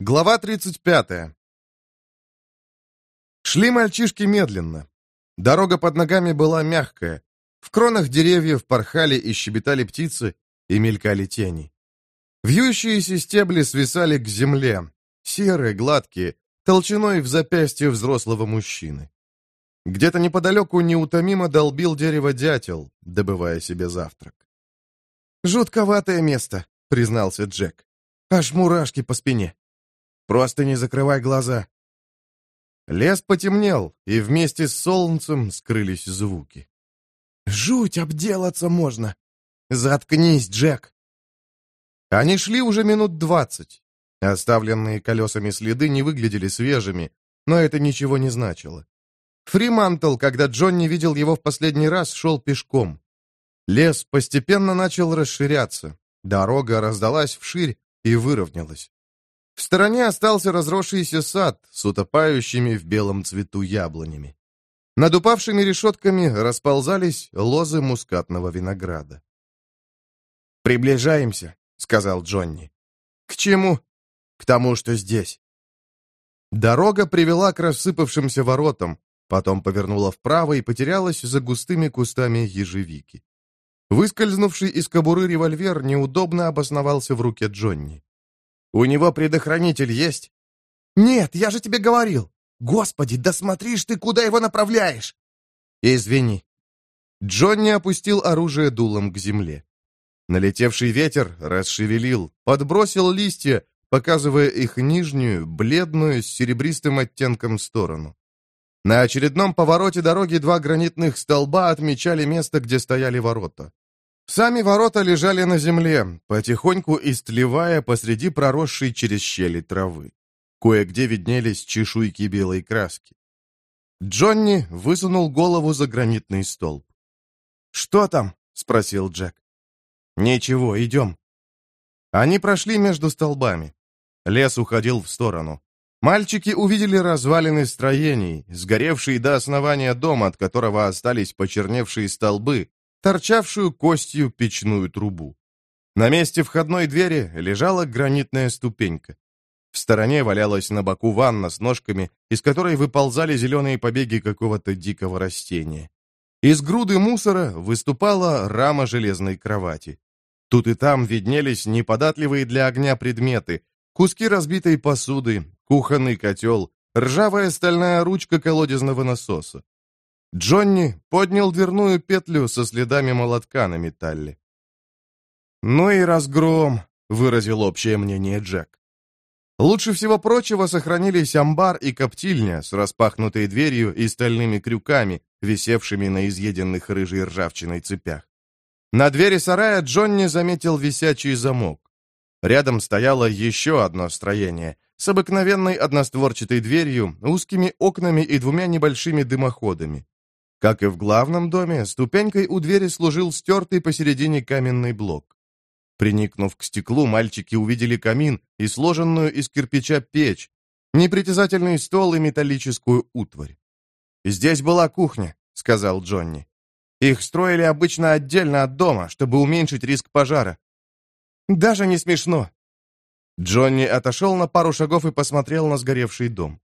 Глава 35. Шли мальчишки медленно. Дорога под ногами была мягкая. В кронах деревьев порхали и щебетали птицы, и мелькали тени. Вьющиеся стебли свисали к земле, серые, гладкие, толщиной в запястье взрослого мужчины. Где-то неподалеку неутомимо долбил дерево дятел, добывая себе завтрак. «Жутковатое место», — признался Джек. «Аж мурашки по спине». Просто не закрывай глаза. Лес потемнел, и вместе с солнцем скрылись звуки. Жуть, обделаться можно. Заткнись, Джек. Они шли уже минут двадцать. Оставленные колесами следы не выглядели свежими, но это ничего не значило. Фримантл, когда Джонни видел его в последний раз, шел пешком. Лес постепенно начал расширяться. Дорога раздалась вширь и выровнялась. В стороне остался разросшийся сад с утопающими в белом цвету яблонями. Над упавшими решетками расползались лозы мускатного винограда. «Приближаемся», — сказал Джонни. «К чему?» «К тому, что здесь». Дорога привела к рассыпавшимся воротам, потом повернула вправо и потерялась за густыми кустами ежевики. Выскользнувший из кобуры револьвер неудобно обосновался в руке Джонни. У него предохранитель есть?» «Нет, я же тебе говорил! Господи, да смотришь ты, куда его направляешь!» «Извини». Джонни опустил оружие дулом к земле. Налетевший ветер расшевелил, подбросил листья, показывая их нижнюю, бледную, с серебристым оттенком сторону. На очередном повороте дороги два гранитных столба отмечали место, где стояли ворота. Сами ворота лежали на земле, потихоньку истлевая посреди проросшей через щели травы. Кое-где виднелись чешуйки белой краски. Джонни высунул голову за гранитный столб. «Что там?» — спросил Джек. «Ничего, идем». Они прошли между столбами. Лес уходил в сторону. Мальчики увидели развалины строений, сгоревшие до основания дома, от которого остались почерневшие столбы, торчавшую костью печную трубу. На месте входной двери лежала гранитная ступенька. В стороне валялась на боку ванна с ножками, из которой выползали зеленые побеги какого-то дикого растения. Из груды мусора выступала рама железной кровати. Тут и там виднелись неподатливые для огня предметы, куски разбитой посуды, кухонный котел, ржавая стальная ручка колодезного насоса. Джонни поднял дверную петлю со следами молотка на металле. «Ну и разгром», — выразил общее мнение Джек. Лучше всего прочего сохранились амбар и коптильня с распахнутой дверью и стальными крюками, висевшими на изъеденных рыжей ржавчиной цепях. На двери сарая Джонни заметил висячий замок. Рядом стояло еще одно строение с обыкновенной одностворчатой дверью, узкими окнами и двумя небольшими дымоходами. Как и в главном доме, ступенькой у двери служил стертый посередине каменный блок. Приникнув к стеклу, мальчики увидели камин и сложенную из кирпича печь, непритязательный стол и металлическую утварь. «Здесь была кухня», — сказал Джонни. «Их строили обычно отдельно от дома, чтобы уменьшить риск пожара». «Даже не смешно». Джонни отошел на пару шагов и посмотрел на сгоревший дом.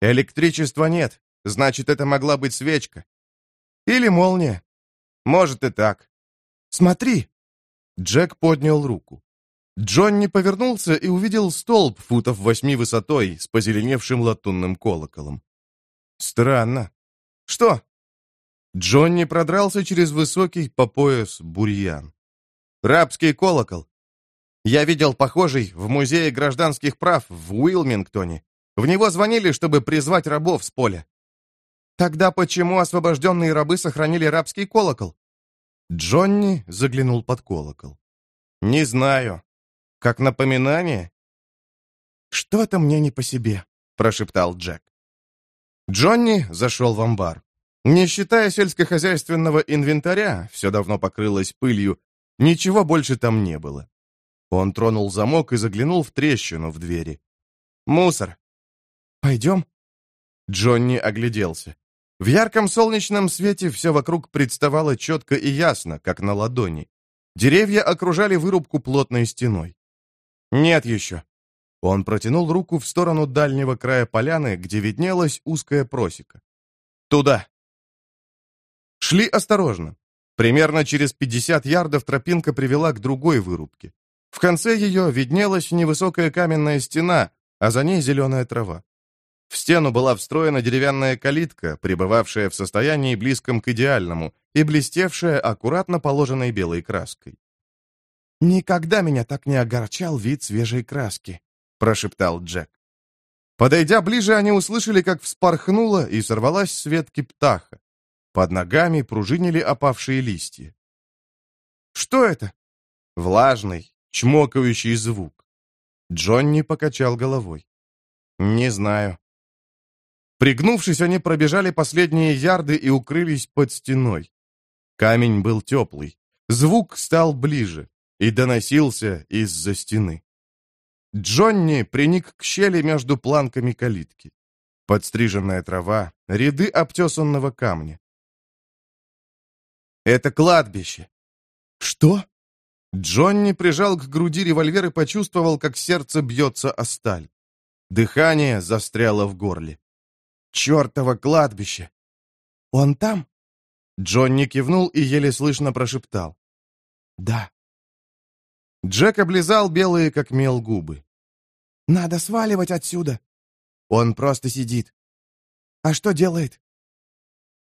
«Электричества нет, значит, это могла быть свечка. Или молния. Может и так. Смотри!» Джек поднял руку. Джонни повернулся и увидел столб футов восьми высотой с позеленевшим латунным колоколом. «Странно. Что?» Джонни продрался через высокий по пояс бурьян. «Рабский колокол. Я видел похожий в Музее гражданских прав в Уилмингтоне. В него звонили, чтобы призвать рабов с поля. Тогда почему освобожденные рабы сохранили рабский колокол? Джонни заглянул под колокол. Не знаю. Как напоминание? Что-то мне не по себе, прошептал Джек. Джонни зашел в амбар. Не считая сельскохозяйственного инвентаря, все давно покрылось пылью, ничего больше там не было. Он тронул замок и заглянул в трещину в двери. «Мусор». «Пойдем?» Джонни огляделся. В ярком солнечном свете все вокруг представало четко и ясно, как на ладони. Деревья окружали вырубку плотной стеной. «Нет еще». Он протянул руку в сторону дальнего края поляны, где виднелась узкая просека. «Туда!» Шли осторожно. Примерно через 50 ярдов тропинка привела к другой вырубке. В конце ее виднелась невысокая каменная стена, а за ней зеленая трава. В стену была встроена деревянная калитка, пребывавшая в состоянии близком к идеальному и блестевшая аккуратно положенной белой краской. «Никогда меня так не огорчал вид свежей краски», — прошептал Джек. Подойдя ближе, они услышали, как вспорхнула и сорвалась с ветки птаха. Под ногами пружинили опавшие листья. «Что это?» Влажный, чмокающий звук. Джонни покачал головой. «Не знаю». Пригнувшись, они пробежали последние ярды и укрылись под стеной. Камень был теплый. Звук стал ближе и доносился из-за стены. Джонни приник к щели между планками калитки. Подстриженная трава, ряды обтесанного камня. «Это кладбище!» «Что?» Джонни прижал к груди револьвер и почувствовал, как сердце бьется о сталь. Дыхание застряло в горле. «Чертово кладбище!» «Он там?» Джонни кивнул и еле слышно прошептал. «Да». Джек облизал белые, как мел, губы. «Надо сваливать отсюда!» Он просто сидит. «А что делает?»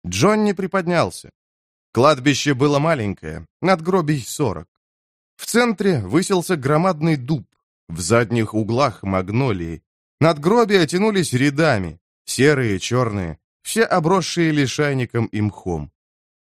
Джонни приподнялся. Кладбище было маленькое, надгробий сорок. В центре высился громадный дуб, в задних углах магнолии. Надгробия тянулись рядами, серые, черные, все обросшие лишайником и мхом.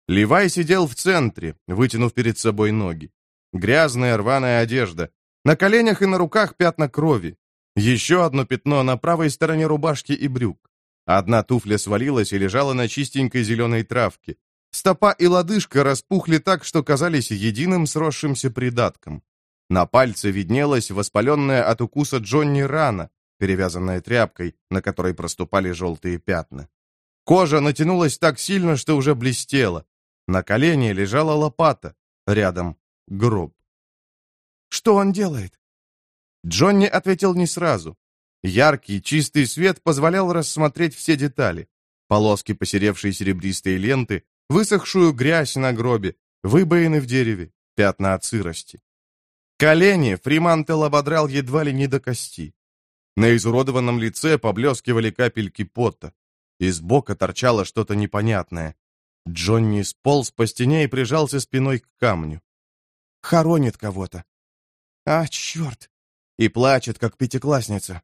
Левай сидел в центре, вытянув перед собой ноги. Грязная рваная одежда. На коленях и на руках пятна крови. Еще одно пятно на правой стороне рубашки и брюк. Одна туфля свалилась и лежала на чистенькой зеленой травке. Стопа и лодыжка распухли так, что казались единым сросшимся придатком. На пальце виднелась воспаленная от укуса Джонни рана, перевязанная тряпкой, на которой проступали желтые пятна. Кожа натянулась так сильно, что уже блестела. На колене лежала лопата, рядом гроб. «Что он делает?» Джонни ответил не сразу. Яркий, чистый свет позволял рассмотреть все детали. Полоски посеревшей серебристой ленты, высохшую грязь на гробе, выбоины в дереве, пятна от сырости. Колени Фримантел ободрал едва ли не до кости. На изуродованном лице поблескивали капельки пота. Из бока торчало что-то непонятное. Джонни сполз по стене и прижался спиной к камню. «Хоронит кого-то». «А, черт!» И плачет, как пятиклассница.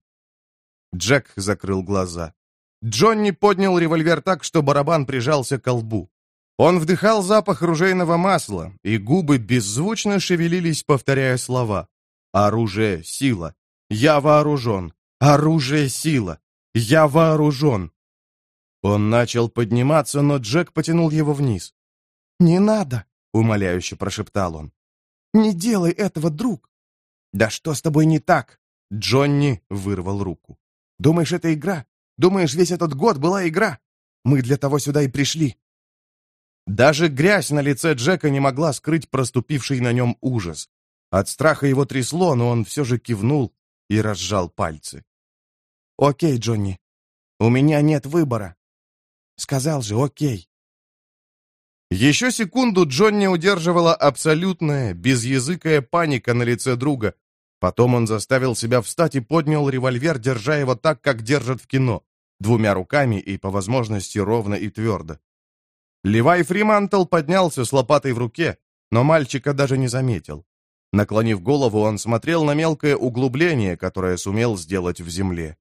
Джек закрыл глаза. Джонни поднял револьвер так, что барабан прижался к лбу. Он вдыхал запах ружейного масла, и губы беззвучно шевелились, повторяя слова. «Оружие — сила. Я вооружен. Оружие — сила. Я вооружен». Он начал подниматься, но Джек потянул его вниз. «Не надо», — умоляюще прошептал он. «Не делай этого, друг». «Да что с тобой не так?» Джонни вырвал руку. «Думаешь, это игра? Думаешь, весь этот год была игра? Мы для того сюда и пришли. Даже грязь на лице Джека не могла скрыть проступивший на нем ужас. От страха его трясло, но он все же кивнул и разжал пальцы. «Окей, Джонни, у меня нет выбора». Сказал же, окей. Еще секунду Джонни удерживала абсолютная, безязыкая паника на лице друга. Потом он заставил себя встать и поднял револьвер, держа его так, как держат в кино, двумя руками и, по возможности, ровно и твердо. Левай Фримантл поднялся с лопатой в руке, но мальчика даже не заметил. Наклонив голову, он смотрел на мелкое углубление, которое сумел сделать в земле.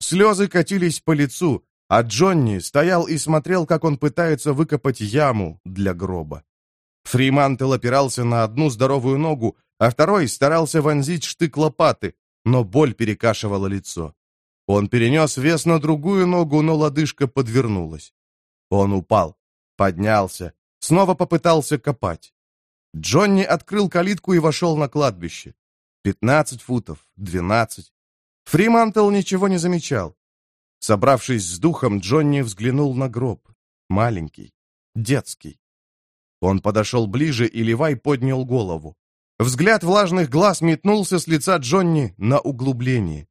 Слезы катились по лицу, а Джонни стоял и смотрел, как он пытается выкопать яму для гроба. Фримантел опирался на одну здоровую ногу, а второй старался вонзить штык лопаты, но боль перекашивала лицо. Он перенес вес на другую ногу, но лодыжка подвернулась. Он упал. Поднялся. Снова попытался копать. Джонни открыл калитку и вошел на кладбище. Пятнадцать футов, двенадцать. Фримантл ничего не замечал. Собравшись с духом, Джонни взглянул на гроб. Маленький, детский. Он подошел ближе, и Левай поднял голову. Взгляд влажных глаз метнулся с лица Джонни на углубление.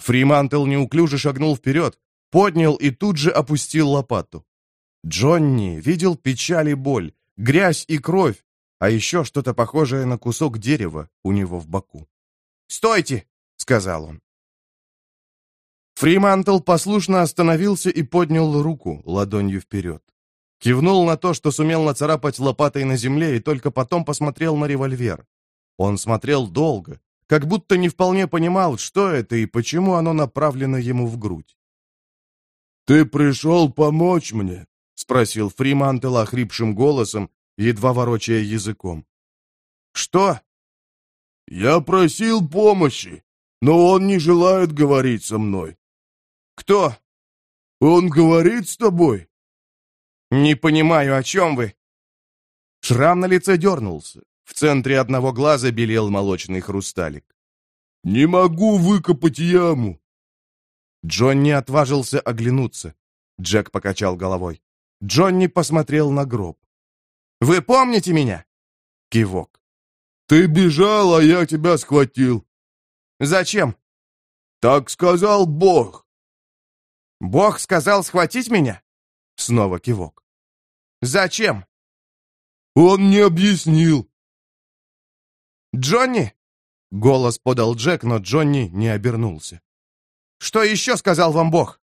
Фримантел неуклюже шагнул вперед, поднял и тут же опустил лопату. Джонни видел печаль и боль, грязь и кровь, а еще что-то похожее на кусок дерева у него в боку. «Стойте!» — сказал он. Фримантл послушно остановился и поднял руку ладонью вперед. Кивнул на то, что сумел нацарапать лопатой на земле, и только потом посмотрел на револьвер. Он смотрел долго, как будто не вполне понимал, что это и почему оно направлено ему в грудь. «Ты пришел помочь мне?» — спросил Фримантел охрипшим голосом, едва ворочая языком. «Что?» «Я просил помощи, но он не желает говорить со мной». «Кто?» «Он говорит с тобой?» «Не понимаю, о чем вы?» Шрам на лице дернулся. В центре одного глаза белел молочный хрусталик. «Не могу выкопать яму!» Джонни отважился оглянуться. Джек покачал головой. Джонни посмотрел на гроб. «Вы помните меня?» Кивок. «Ты бежал, а я тебя схватил». «Зачем?» «Так сказал Бог». «Бог сказал схватить меня?» Снова кивок. «Зачем?» «Он не объяснил». «Джонни?» Голос подал Джек, но Джонни не обернулся. «Что еще сказал вам Бог?»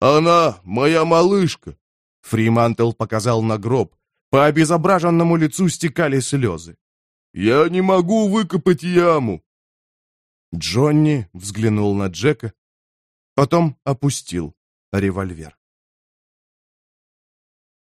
«Она моя малышка», — Фримантел показал на гроб. По обезображенному лицу стекали слезы. «Я не могу выкопать яму». Джонни взглянул на Джека, потом опустил револьвер.